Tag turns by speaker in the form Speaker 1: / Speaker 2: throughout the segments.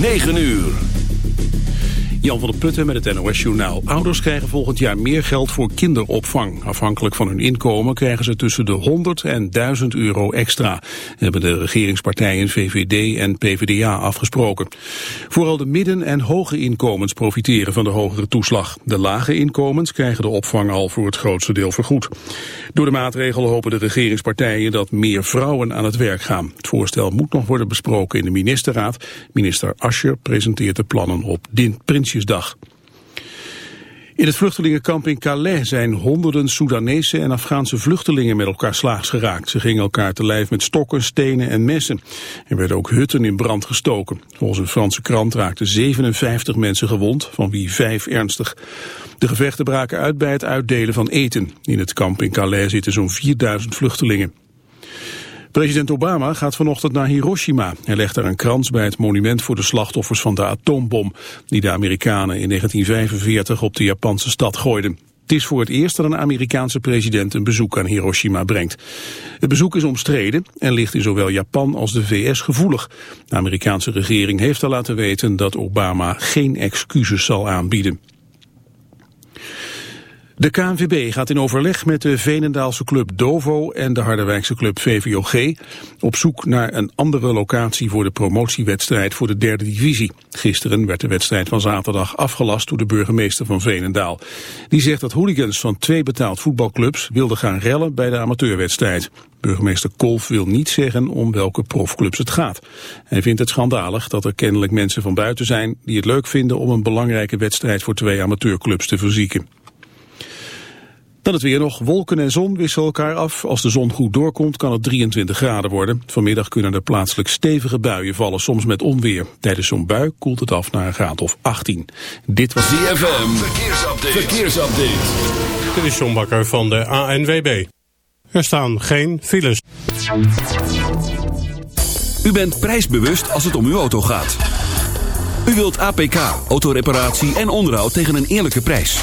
Speaker 1: 9 uur.
Speaker 2: Jan van der Putten met het NOS-journaal. Ouders krijgen volgend jaar meer geld voor kinderopvang. Afhankelijk van hun inkomen krijgen ze tussen de 100 en 1000 euro extra. Hebben de regeringspartijen VVD en PvdA afgesproken. Vooral de midden- en hoge inkomens profiteren van de hogere toeslag. De lage inkomens krijgen de opvang al voor het grootste deel vergoed. Door de maatregel hopen de regeringspartijen dat meer vrouwen aan het werk gaan. Het voorstel moet nog worden besproken in de ministerraad. Minister Ascher presenteert de plannen op In het vluchtelingenkamp in Calais zijn honderden Soedanese en Afghaanse vluchtelingen met elkaar slaags geraakt. Ze gingen elkaar te lijf met stokken, stenen en messen. Er werden ook hutten in brand gestoken. Volgens een Franse krant raakten 57 mensen gewond, van wie vijf ernstig. De gevechten braken uit bij het uitdelen van eten. In het kamp in Calais zitten zo'n 4000 vluchtelingen. President Obama gaat vanochtend naar Hiroshima. Hij legt daar een krans bij het monument voor de slachtoffers van de atoombom... die de Amerikanen in 1945 op de Japanse stad gooiden. Het is voor het eerst dat een Amerikaanse president een bezoek aan Hiroshima brengt. Het bezoek is omstreden en ligt in zowel Japan als de VS gevoelig. De Amerikaanse regering heeft al laten weten dat Obama geen excuses zal aanbieden. De KNVB gaat in overleg met de Venendaalse club Dovo en de Harderwijkse club VVOG op zoek naar een andere locatie voor de promotiewedstrijd voor de derde divisie. Gisteren werd de wedstrijd van zaterdag afgelast door de burgemeester van Venendaal. Die zegt dat hooligans van twee betaald voetbalclubs wilden gaan rellen bij de amateurwedstrijd. Burgemeester Kolf wil niet zeggen om welke profclubs het gaat. Hij vindt het schandalig dat er kennelijk mensen van buiten zijn die het leuk vinden om een belangrijke wedstrijd voor twee amateurclubs te verzieken. Dan het weer nog. Wolken en zon wisselen elkaar af. Als de zon goed doorkomt kan het 23 graden worden. Vanmiddag kunnen er plaatselijk stevige buien vallen, soms met onweer. Tijdens zo'n bui koelt het af naar een graad of 18. Dit was
Speaker 1: DFM. Verkeersupdate. Verkeersupdate.
Speaker 3: Dit is John Bakker van de ANWB. Er staan geen files.
Speaker 1: U bent prijsbewust als het om uw auto gaat. U wilt APK, autoreparatie en onderhoud tegen een eerlijke prijs.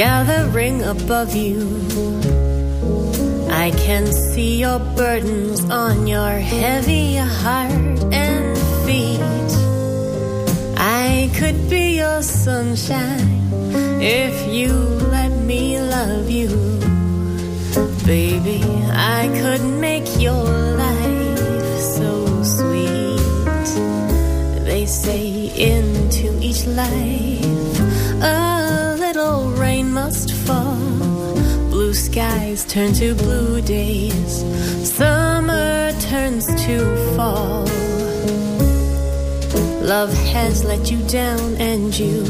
Speaker 4: Gathering above you. I can see your burdens on your heavy heart and feet. I could be your sunshine if you let me love you. Baby, I could make your life so sweet. They say into each life turn to blue days. Summer turns to fall. Love has let you down and you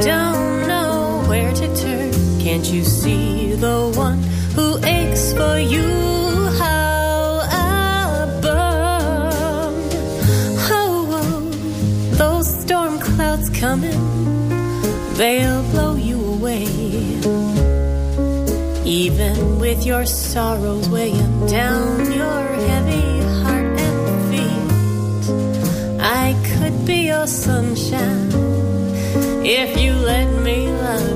Speaker 4: don't know where to turn. Can't you see the one who aches for you? Oh, oh, those storm clouds coming, they'll blow you away Even with your sorrows weighing down your heavy heart and feet, I could be your sunshine if you let me love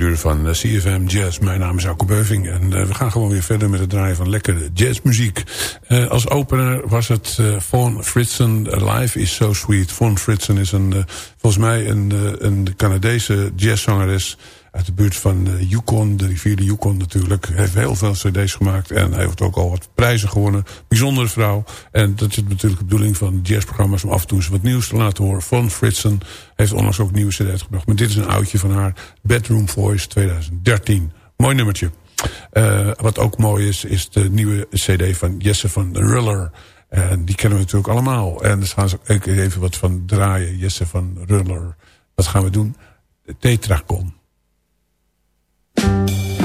Speaker 5: uur van eh, CFM Jazz. Mijn naam is Alko Beuving en uh, we gaan gewoon weer verder met het draaien van lekkere jazzmuziek. Uh, als opener was het uh, Fawn Fritsen, Life is So Sweet. Fawn Fritsen is een, volgens mij een, een Canadese jazzzangeres uit de buurt van uh, Yukon, de rivier de Yukon natuurlijk. Heeft heel veel cd's gemaakt en heeft ook al wat prijzen gewonnen. Bijzondere vrouw. En dat is natuurlijk de bedoeling van jazzprogramma's... om af en toe eens wat nieuws te laten horen. Von Fritsen heeft onlangs ook nieuwe cd's gebracht. Maar dit is een oudje van haar Bedroom Voice 2013. Mooi nummertje. Uh, wat ook mooi is, is de nieuwe cd van Jesse van Ruller... En die kennen we natuurlijk allemaal. En daar gaan ze even wat van draaien. Jesse van Ruller. Wat gaan we doen? Tetracon.
Speaker 6: Thank you.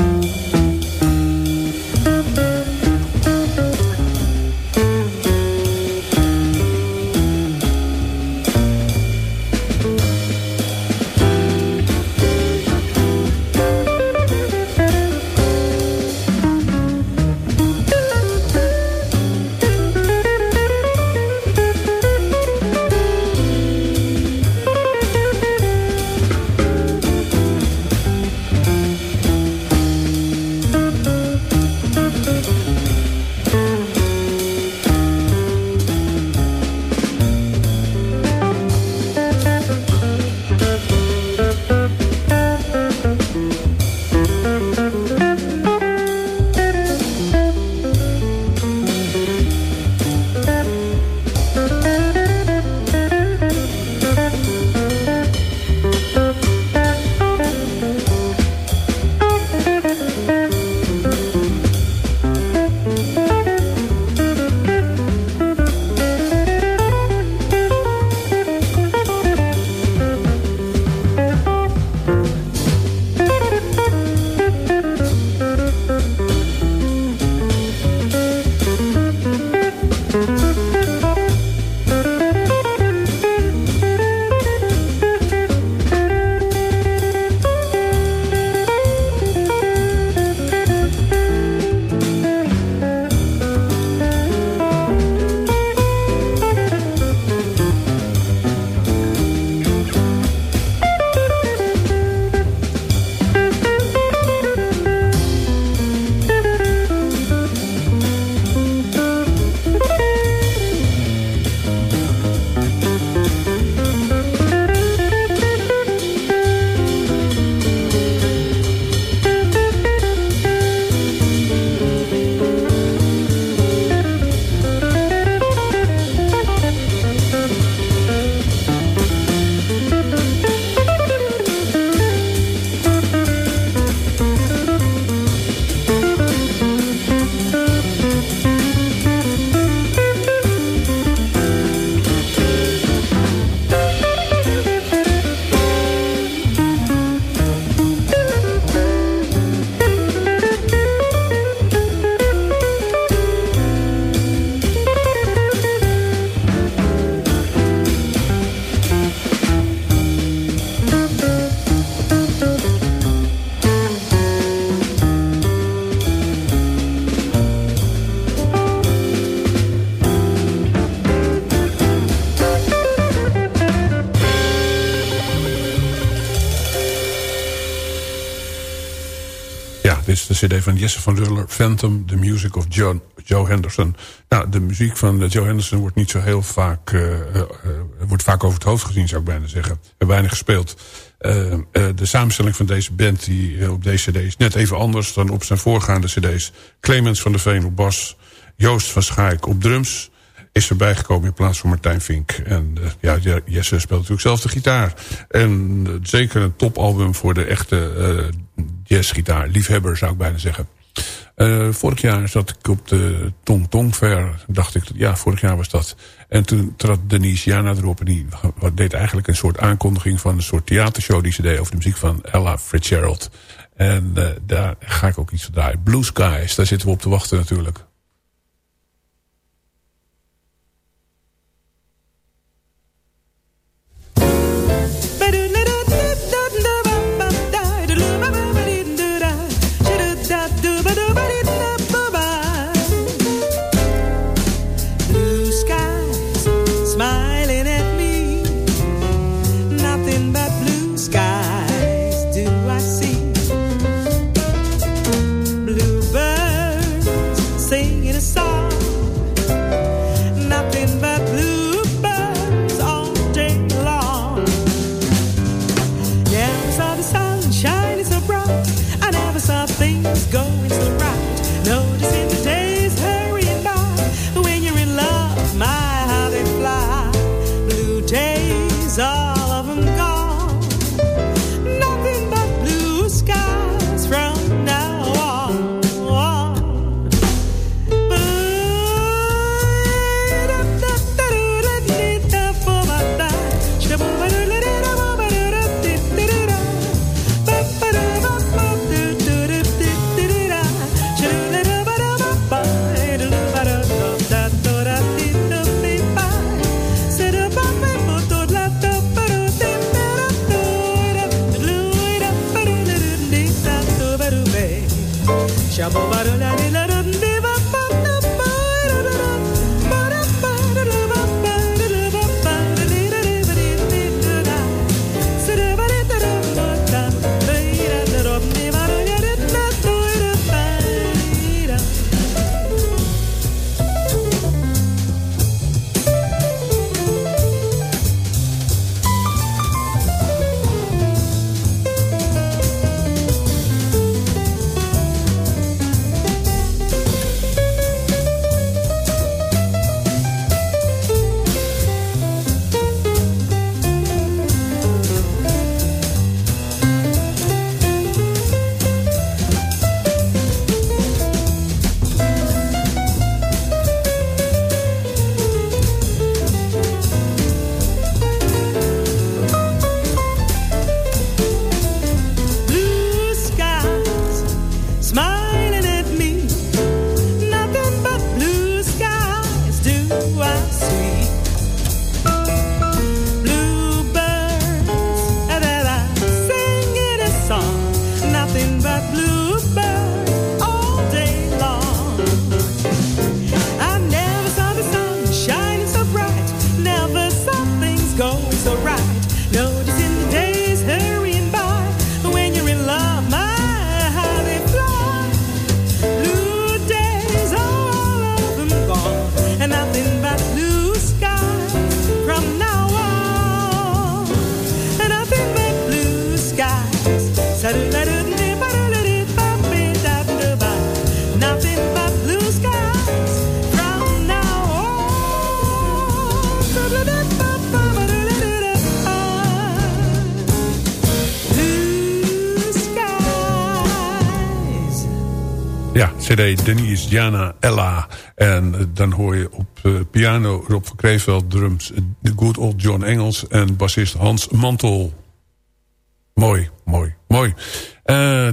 Speaker 6: Cd van Jesse van Luller, Phantom, The Music of John, Joe Henderson. Nou, de muziek van Joe Henderson wordt niet zo heel vaak, uh, uh, wordt vaak over het hoofd gezien, zou ik bijna zeggen. Hebben weinig gespeeld. de samenstelling van deze band die, op deze cd is net even anders dan op zijn voorgaande cd's. Clemens van der Veen op bas, Joost van Schaik op drums is erbij gekomen in plaats van Martijn Vink. En ja, Jesse speelt natuurlijk zelf de gitaar. En zeker een topalbum voor de echte jazzgitaar. Liefhebber zou ik bijna zeggen. vorig jaar zat ik op de Tong Tong Fair. Dacht ik, ja, vorig jaar was dat. En toen trad Denise Jana erop. En die deed eigenlijk een soort aankondiging van een soort theatershow die ze deed over de muziek van Ella Fitzgerald. En daar ga ik ook iets van draaien. Blue Skies, daar zitten we op te wachten natuurlijk. Denise Jana Ella. En eh, dan hoor je op uh, piano Rob van Kreeveld, drums de good old John Engels en bassist Hans Mantel. Mooi, mooi, mooi.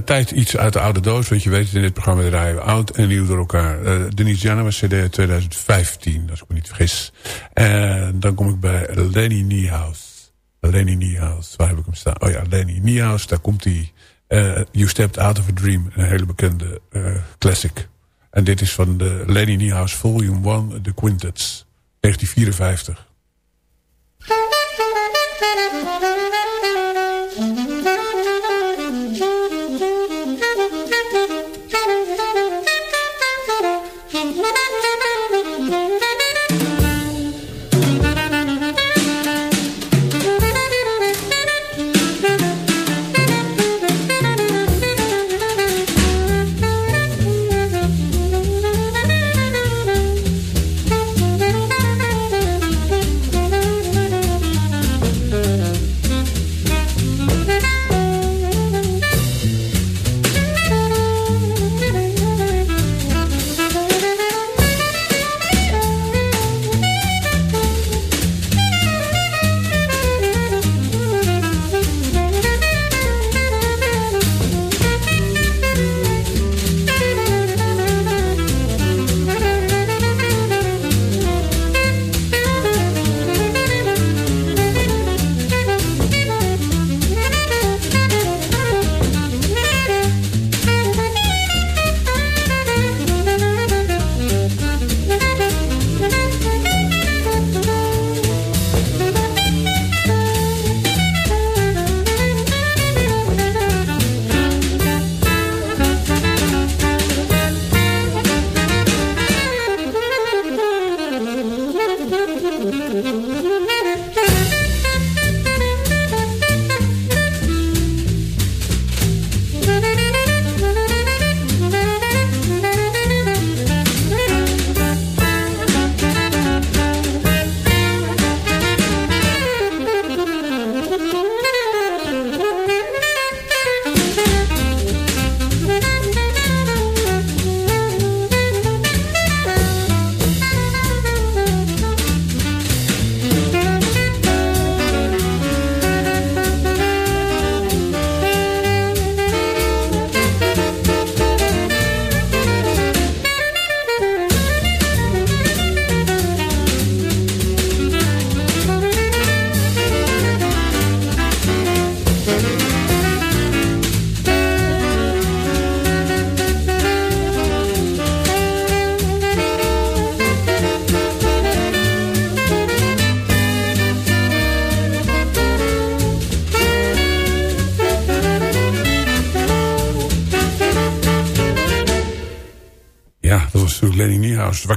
Speaker 6: Tijd iets uit de oude doos, want je weet het in dit programma draaien we oud en nieuw door elkaar. Uh, Denise Jana was cd 2015, als ik me niet vergis. En dan kom ik bij Lenny Niehaus. Lenny Niehaus, waar heb ik hem staan? Oh ja, Lenny Niehaus, daar komt hij. You Stepped Out of a Dream, een hele bekende classic. En dit is van de Lenny Niehaus Volume 1, The Quintets, 1954.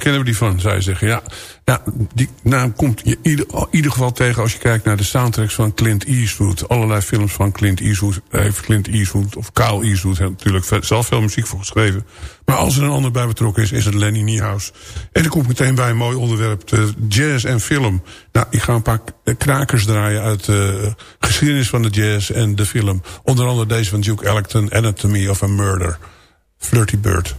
Speaker 5: Kennen we die van, je zeggen. Ja, ja die naam komt je in ieder, ieder geval tegen... als je kijkt naar de soundtracks van Clint Eastwood. Allerlei films van Clint Eastwood. Heeft Clint Eastwood of Kyle Eastwood... heeft natuurlijk zelf veel muziek voor geschreven. Maar als er een ander bij betrokken is, is het Lenny Niehaus. En dan komt meteen bij een mooi onderwerp. De jazz en film. Nou, ik ga een paar krakers draaien uit de geschiedenis van de jazz en de film. Onder andere deze van Duke Ellington, Anatomy of a Murder. Flirty Bird.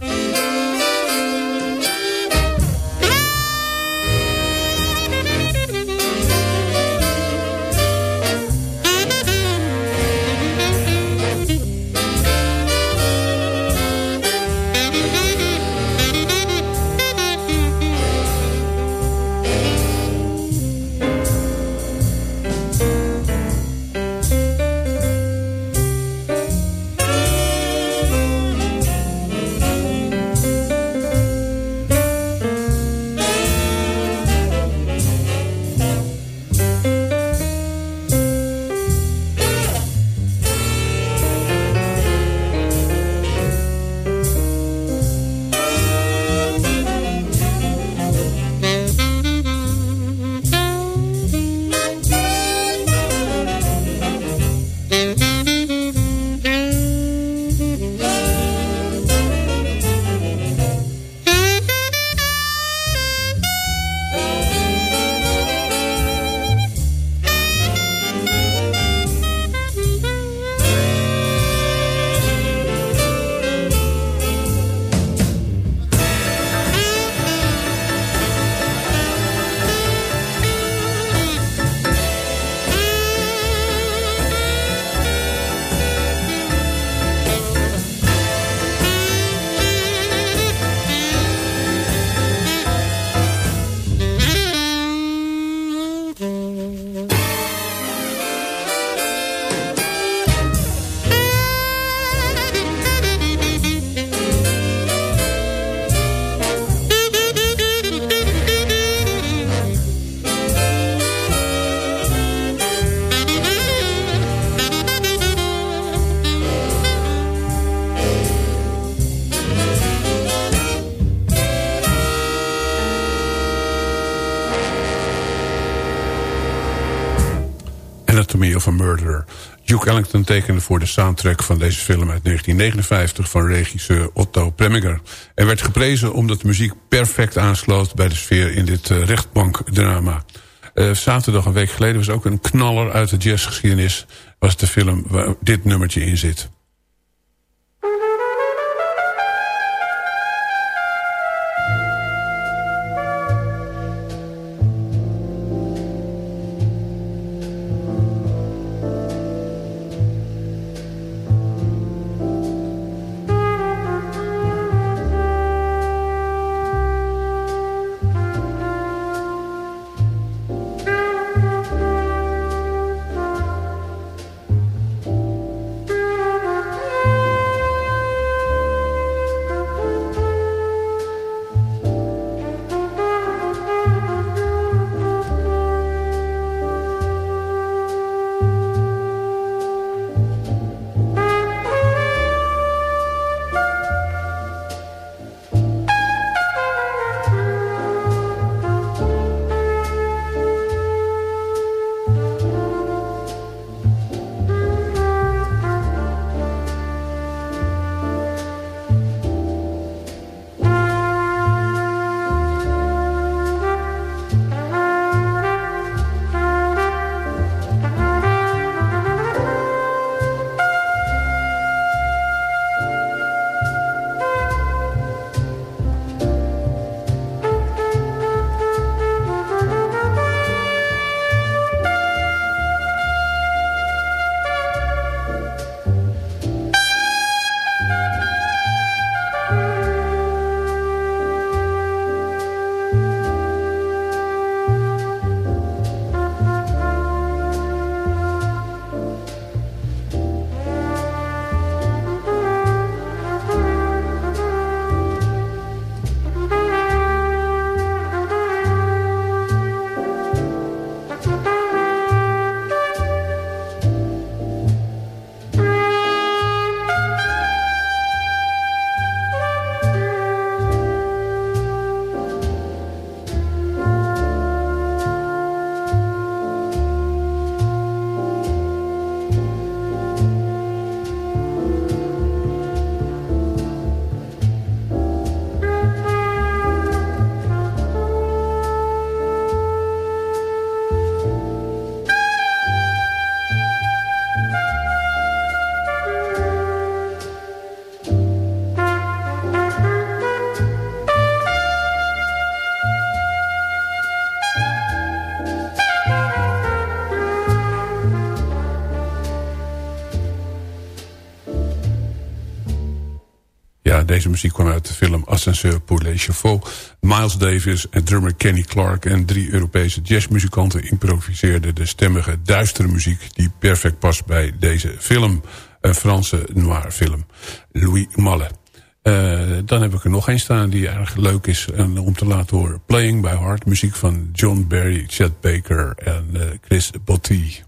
Speaker 5: Duke Ellington tekende voor de soundtrack van deze film uit 1959 van regisseur Otto Preminger. En werd geprezen omdat de muziek perfect aansloot bij de sfeer in dit uh, rechtbankdrama. Uh, zaterdag een week geleden was ook een knaller uit de jazzgeschiedenis. Was de film waar dit nummertje in zit. Muziek kwam uit de film Ascenseur pour les Chevaux. Miles Davis en drummer Kenny Clark en drie Europese jazzmuzikanten improviseerden de stemmige duistere muziek die perfect past bij deze film. Een Franse noir film. Louis Malle. Uh, dan heb ik er nog een staan die erg leuk is om te laten horen. Playing by Heart, muziek van John Barry, Chet Baker en uh, Chris Botti.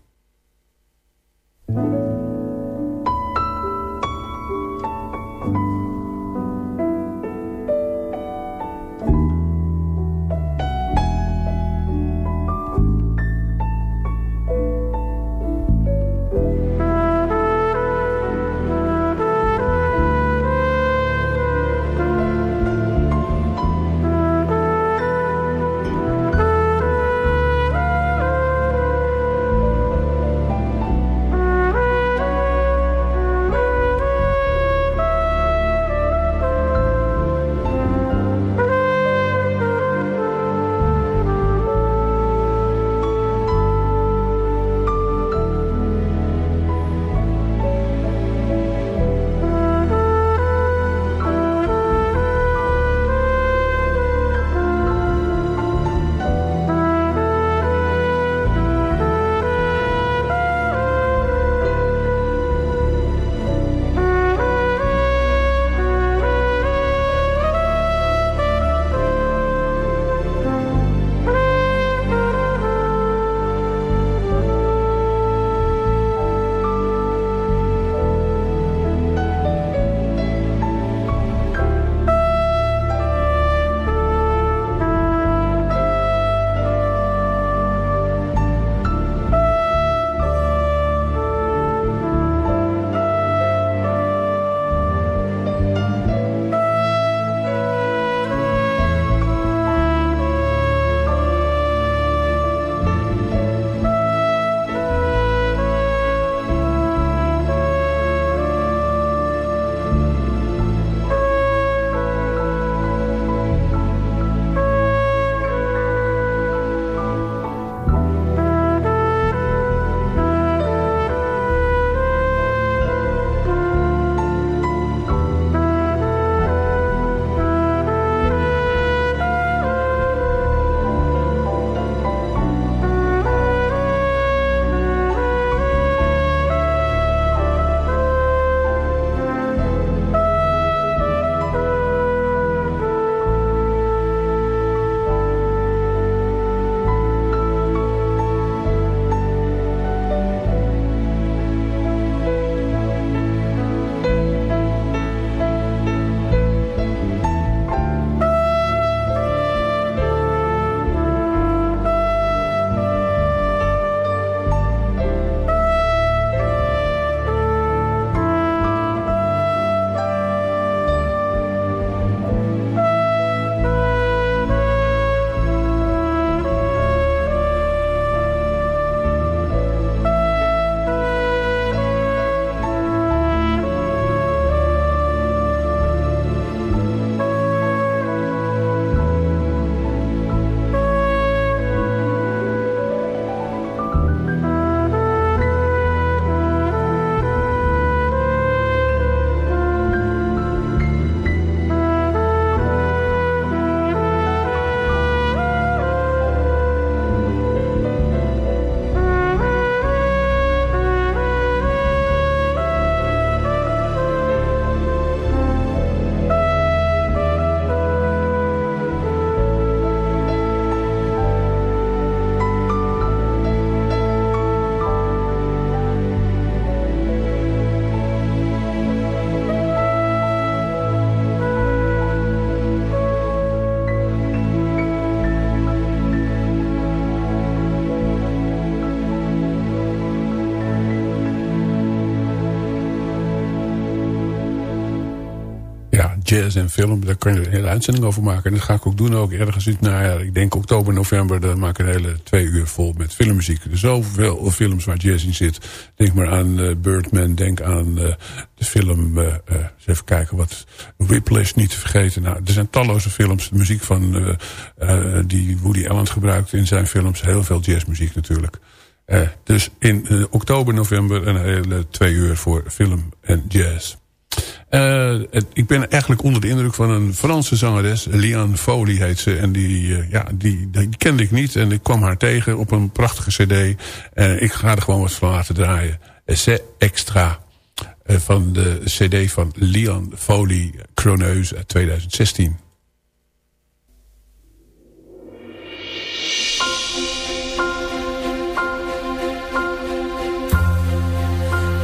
Speaker 5: Jazz en film. Daar kan je een hele uitzending over maken. En dat ga ik ook doen ook ergens. Nou ja, ik denk oktober, november. Dan maak ik een hele twee uur vol met filmmuziek. Er zoveel films waar jazz in zit. Denk maar aan uh, Birdman. Denk aan uh, de film... Eens even kijken wat... Whiplash niet te vergeten. Nou, er zijn talloze films. De muziek van die Woody Allen gebruikt in zijn films. Heel veel jazzmuziek natuurlijk. dus in oktober, november een hele twee uur voor film en jazz. Uh, ik ben eigenlijk onder de indruk van een Franse zangeres. Liane Foley heet ze. En die, uh, ja, die, die, kende ik niet. En ik kwam haar tegen op een prachtige cd. En ik ga er gewoon wat van laten draaien. C'est Extra. Uh, van de cd van Liane Foley Chroneus uit 2016.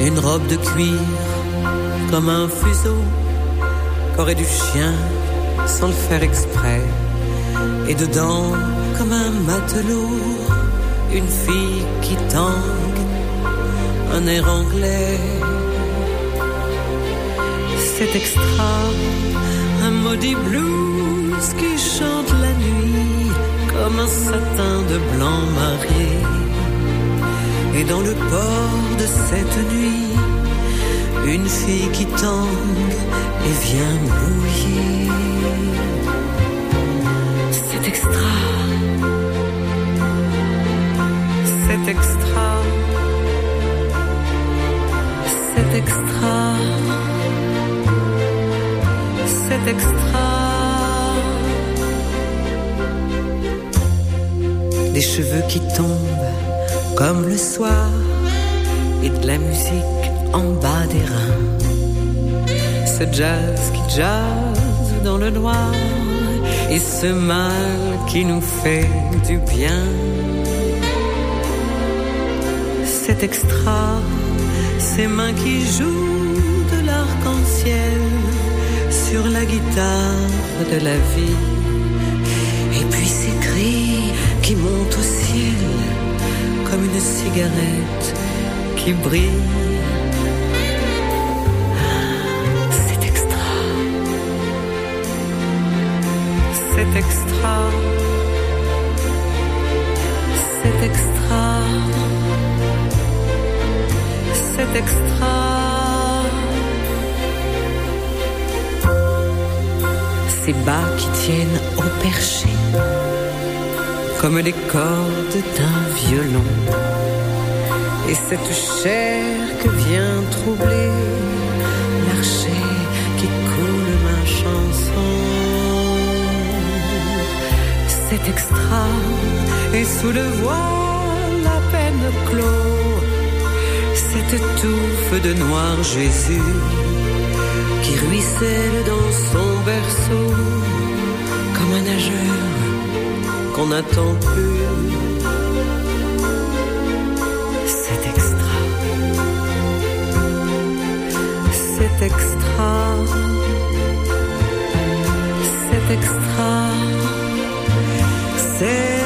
Speaker 7: Une robe de cuir comme un fuseau qu'aurait du chien sans le faire exprès. Et dedans, comme un matelot, une fille qui tangue, un air anglais. C'est extra, un maudit blues qui chante la nuit comme un satin de blanc marié. Et dans le port de cette nuit, une fille qui tangue et vient mouiller. C'est extra. C'est extra. C'est extra. C'est extra. Des cheveux qui tombent comme le soir et de la musique en bas des reins. Ce jazz qui jazz dans le noir et ce mal qui nous fait du bien. C'est extra, ces mains qui jouent de l'arc-en-ciel sur la guitare de la vie. Et puis ces cris qui montent au ciel comme une cigarette qui brille c'est extra, c'est extra, c'est extra. Ces bas qui tiennent au perché, comme les cordes d'un violon. Et cette chair que vient troubler l'archer qui coule ma chanson. C'est extra et sous le voile à peine clos cette touffe de noir Jésus qui ruisselle dans son berceau comme un nageur qu'on n'attend plus c'est extra. C'est extra. C'est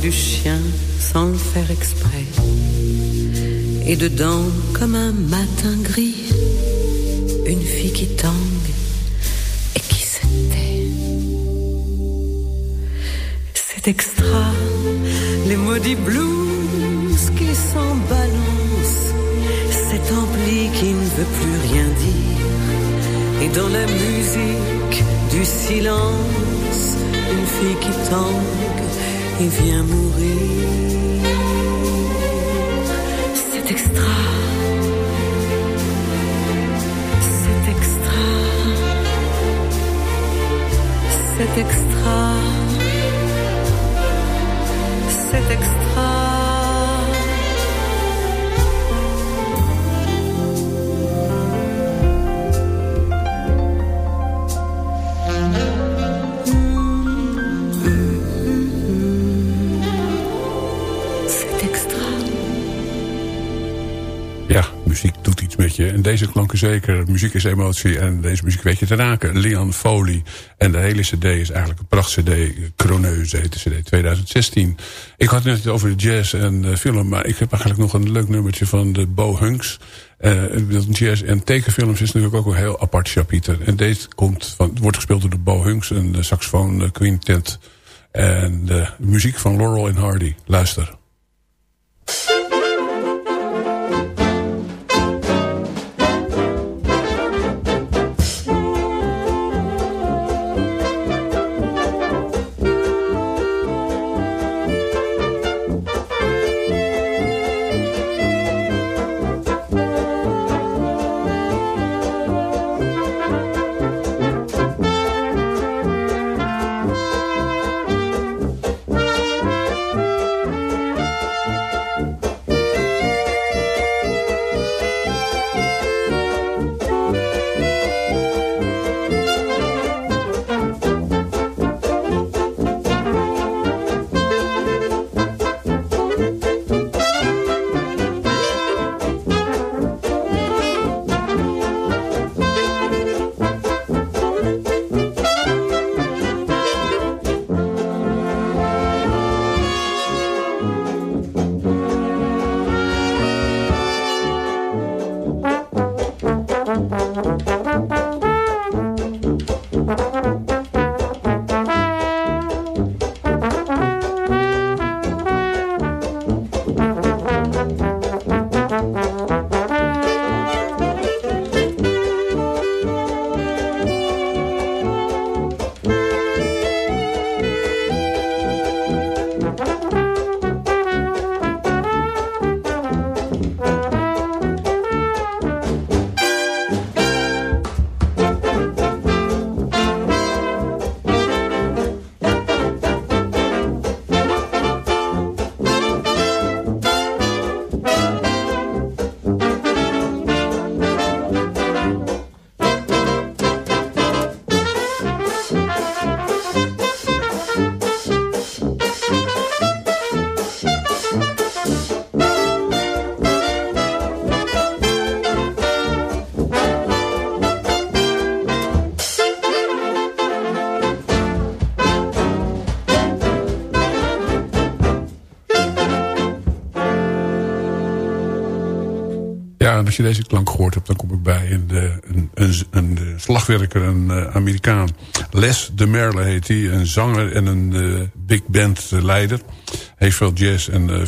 Speaker 7: du chien sans le faire exprès. Et dedans, comme un matin gris, une fille qui tangue et qui se tait. C'est extra, les maudits blues qui s'en balancent, cet ampli qui ne veut plus rien dire. Et dans la musique du silence, une fille qui tangue et vient mourir. C'est extra. C'est extra. C'est extra. C'est extra.
Speaker 5: En deze klanken zeker. Muziek is emotie en deze muziek weet je te raken. Leon Foley. En de hele cd is eigenlijk een pracht cd. Croneuze heet de cd 2016. Ik had het net over de jazz en film. Maar ik heb eigenlijk nog een leuk nummertje van de Bo Hunks. Uh, jazz en tekenfilms is natuurlijk ook een heel apart chapiter. En deze komt van, wordt gespeeld door de Bo Hunks. Een saxofoon quintet. En de muziek van Laurel en Hardy. Luister. Deze klank gehoord hebt, dan kom ik bij een, een, een, een slagwerker, een uh, Amerikaan. Les de Merle heet hij, een zanger en een big band leider. Heeft veel jazz en uh,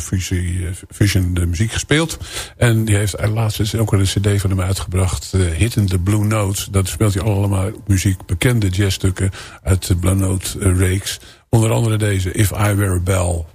Speaker 5: fusion muziek gespeeld. En die heeft laatst ook al een cd van hem uitgebracht, Hitting the Blue Notes. Dat speelt hij allemaal muziek, bekende jazzstukken uit de Blue Note reeks. Onder andere deze, If I Were a Bell.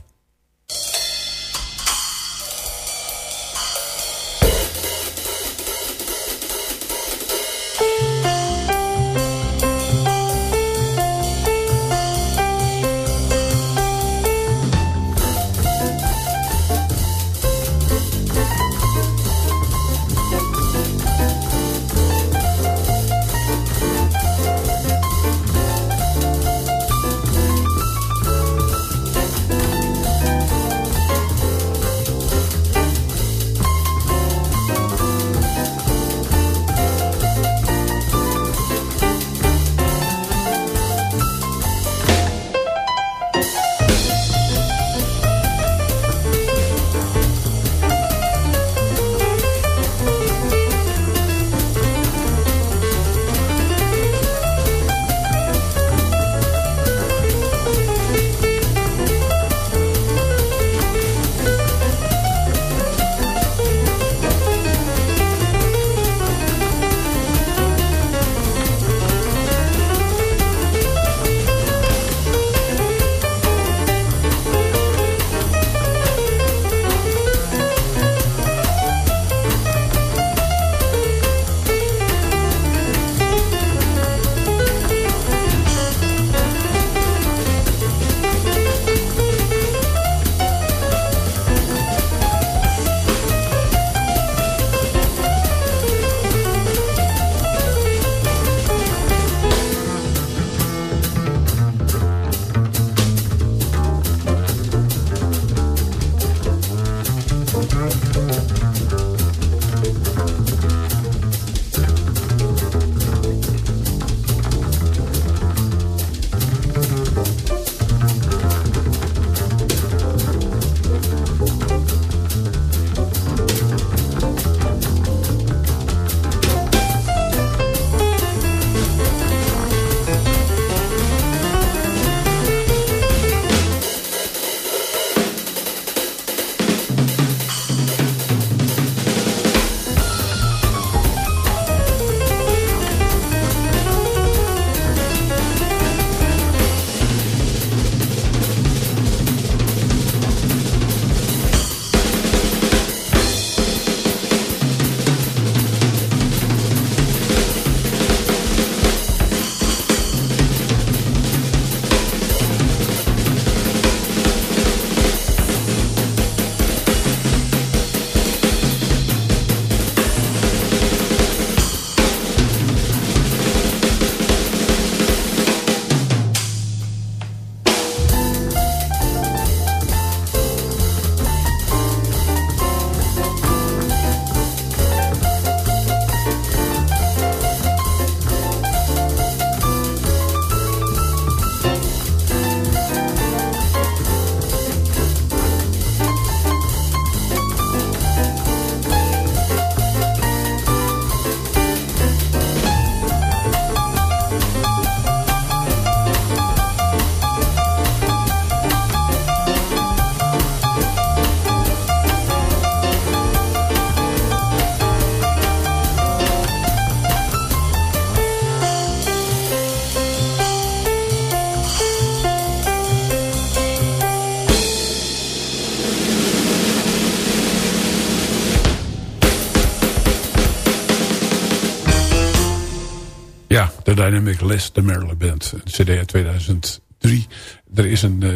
Speaker 5: Dynamic Les de Maryland Band. Een cd uit 2003. Er is een uh,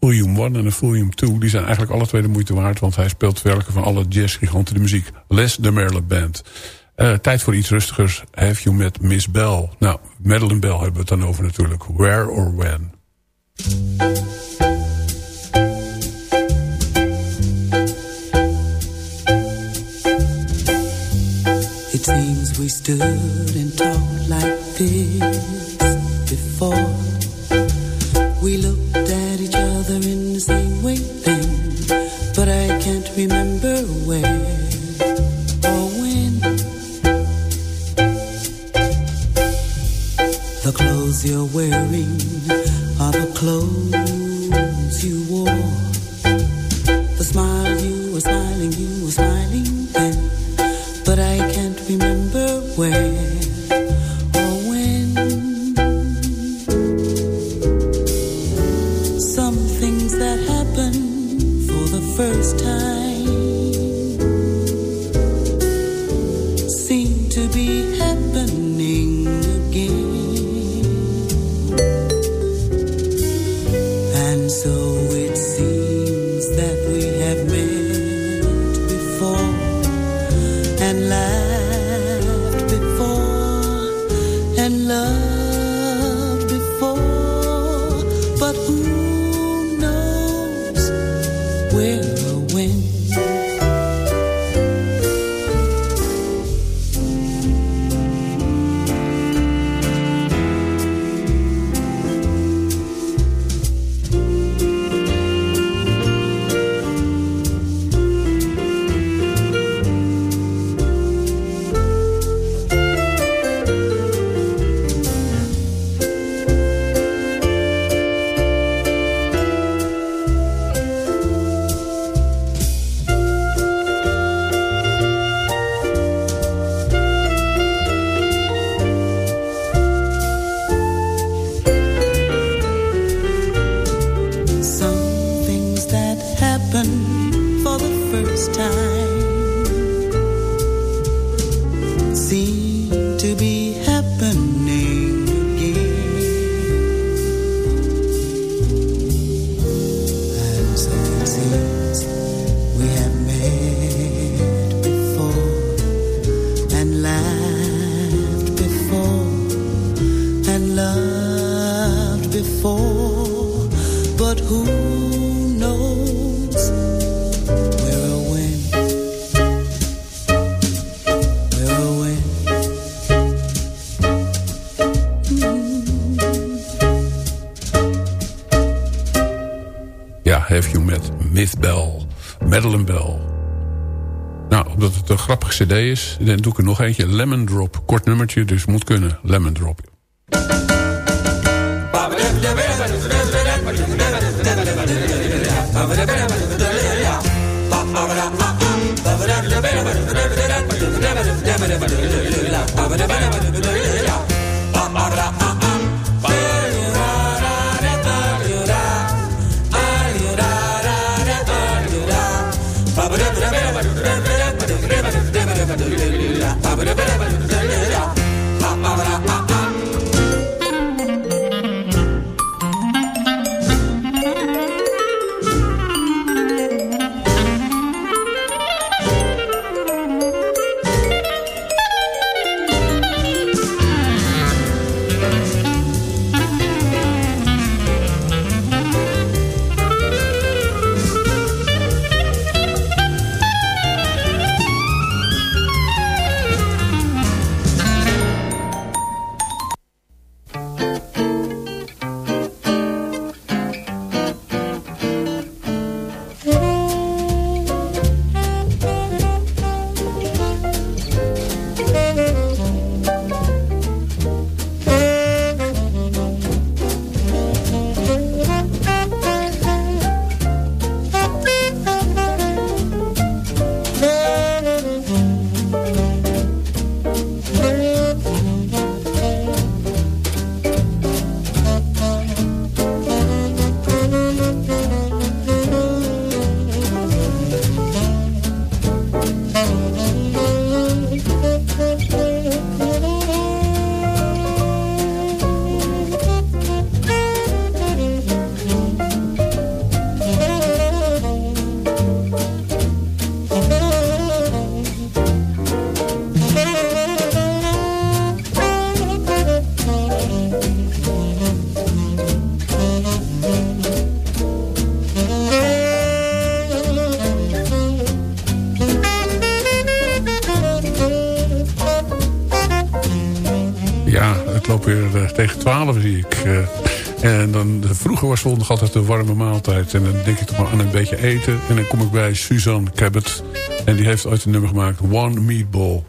Speaker 5: Volume 1 en een Volume 2. Die zijn eigenlijk alle twee de moeite waard. Want hij speelt werken van alle jazzgiganten de muziek. Les de Maryland Band. Uh, tijd voor iets rustigers. Have you met Miss Bell? Nou, Madeline Bell hebben we het dan over natuurlijk. Where or When?
Speaker 7: It seems we stood and talked like this before. We looked at each other in the same way then, but I can't remember where or when. The clothes you're wearing are the clothes
Speaker 5: Madeline Bell. Nou, omdat het een grappige cd is, dan doe ik er nog eentje. Lemon Drop. Kort nummertje, dus moet kunnen. Lemon Drop.
Speaker 4: Was zondag altijd een warme maaltijd. En dan denk ik toch maar aan een beetje eten. En dan kom ik bij Suzanne Cabot. En die heeft ooit een nummer gemaakt. One Meatball.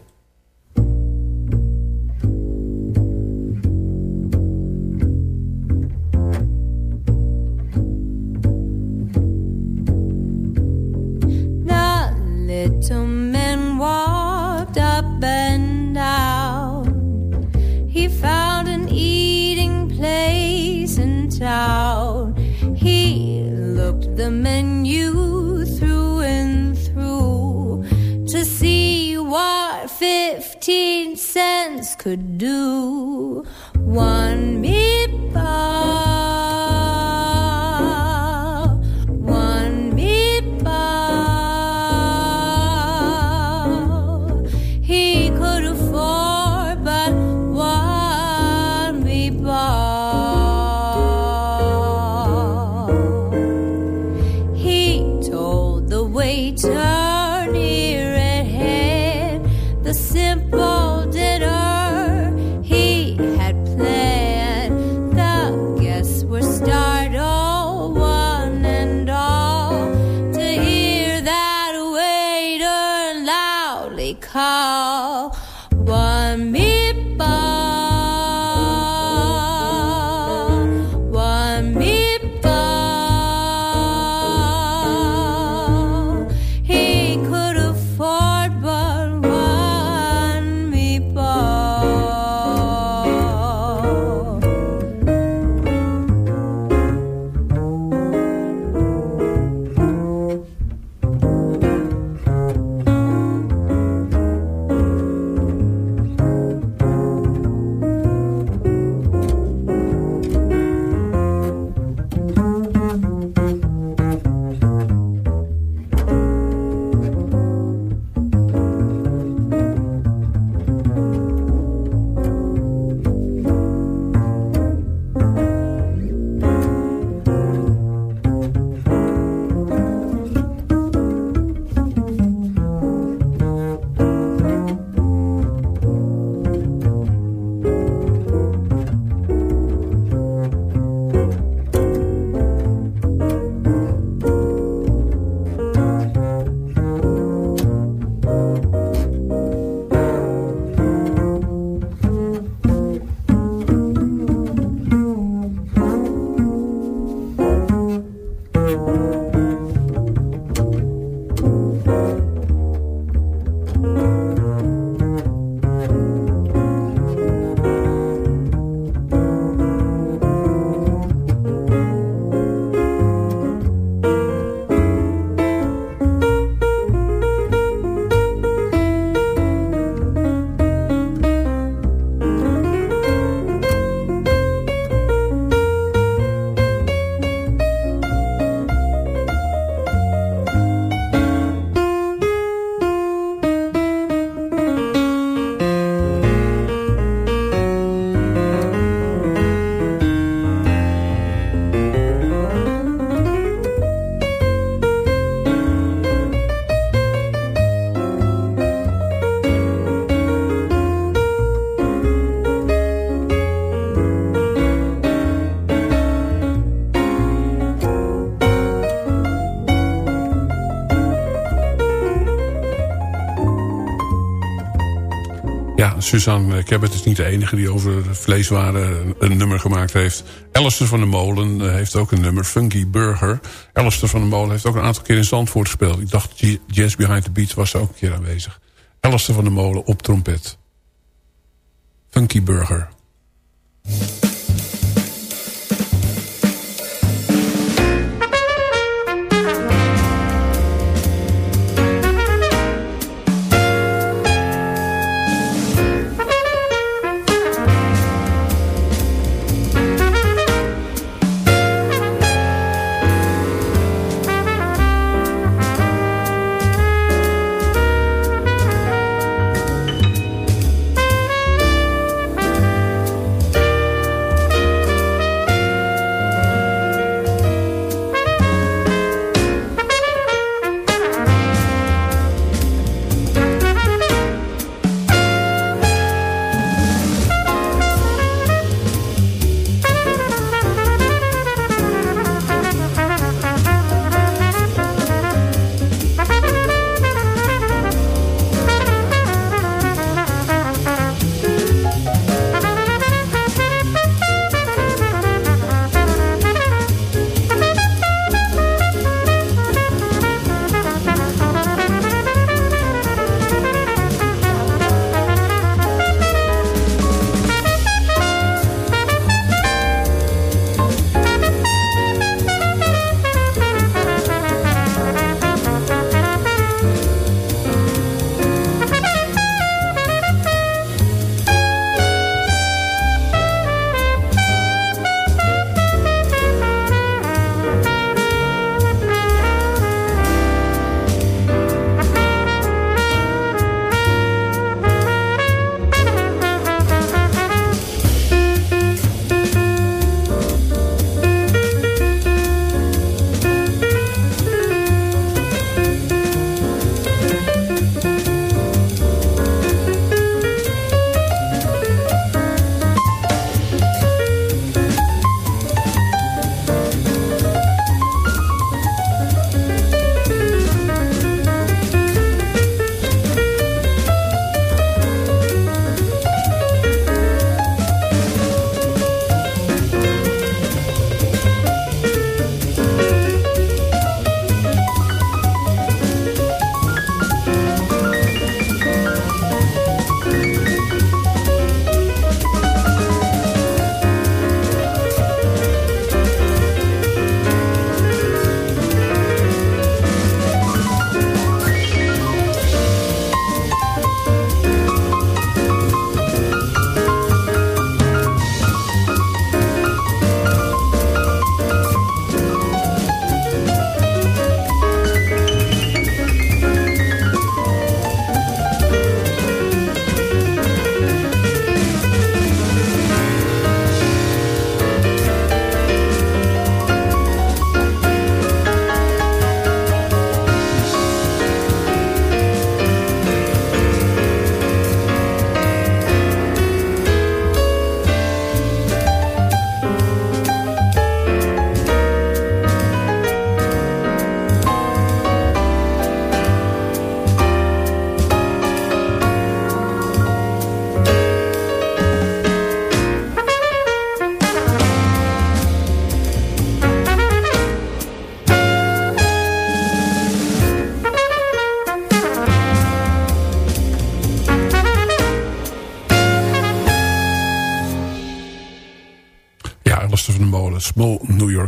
Speaker 5: Suzanne Cabot is niet de enige die over vleeswaren een nummer gemaakt heeft. Alistair van der Molen eh, heeft ook een nummer, Funky Burger. Alistair van der Molen heeft ook een aantal keer in Zandvoort gespeeld. Ik dacht, Jazz Behind the Beats was ook een keer aanwezig. Alistair van der Molen op trompet. Funky Burger.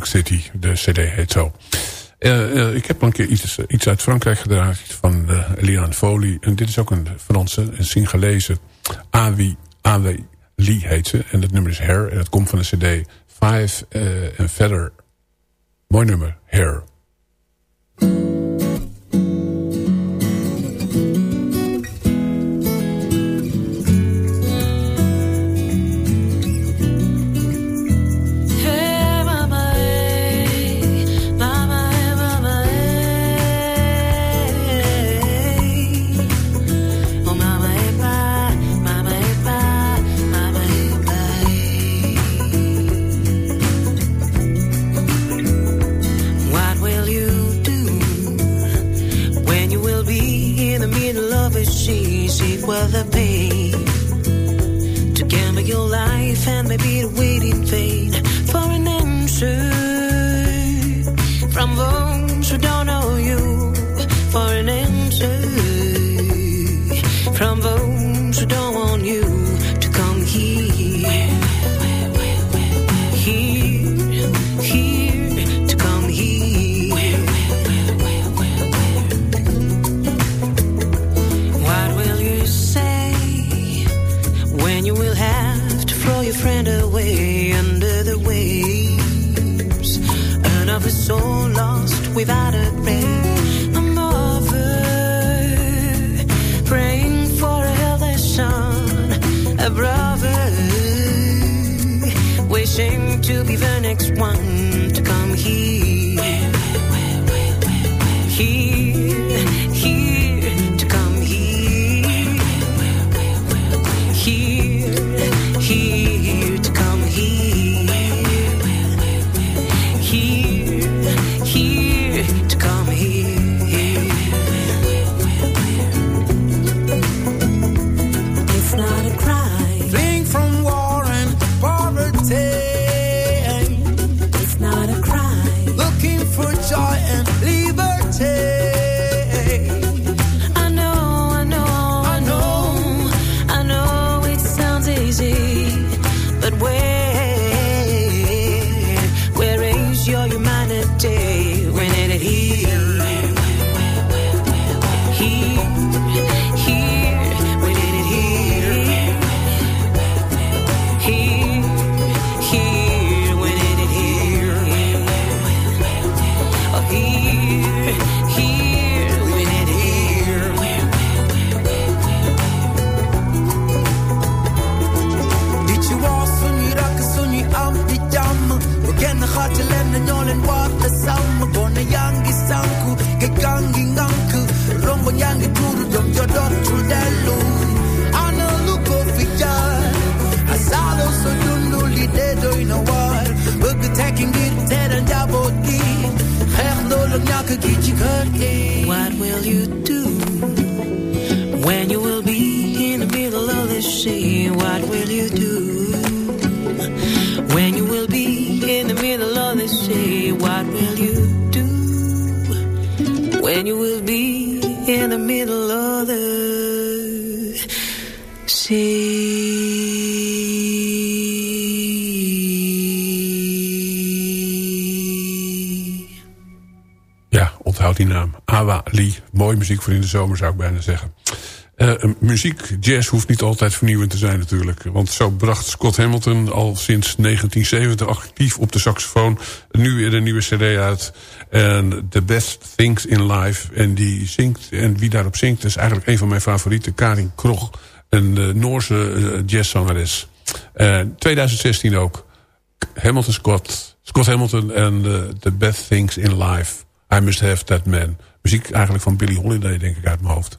Speaker 4: City. De cd heet zo. Uh, ik heb een keer iets, iets uit Frankrijk gedraaid van uh, Eliane. En dit is ook een Franse, een Singalese. Avi, Avi Lee heet ze. En het nummer is Hair. En het komt van de cd Five and Feather. Mooi nummer, Hair. In de zomer, zou ik bijna zeggen. Uh, muziek, jazz hoeft niet altijd vernieuwend te zijn natuurlijk. Want zo bracht Scott Hamilton al sinds 1970 actief op de saxofoon... nu weer een nieuwe cd uit. En The Best Things in Life. En die zingt, en wie daarop zingt... is eigenlijk een van mijn favorieten, Karin Krog. Een uh, Noorse uh, jazzzangeres. 2016 ook. Hamilton Scott. Scott Hamilton en The Best Things in Life. I Must Have That Man muziek eigenlijk van Billy Holiday, denk ik, uit mijn hoofd.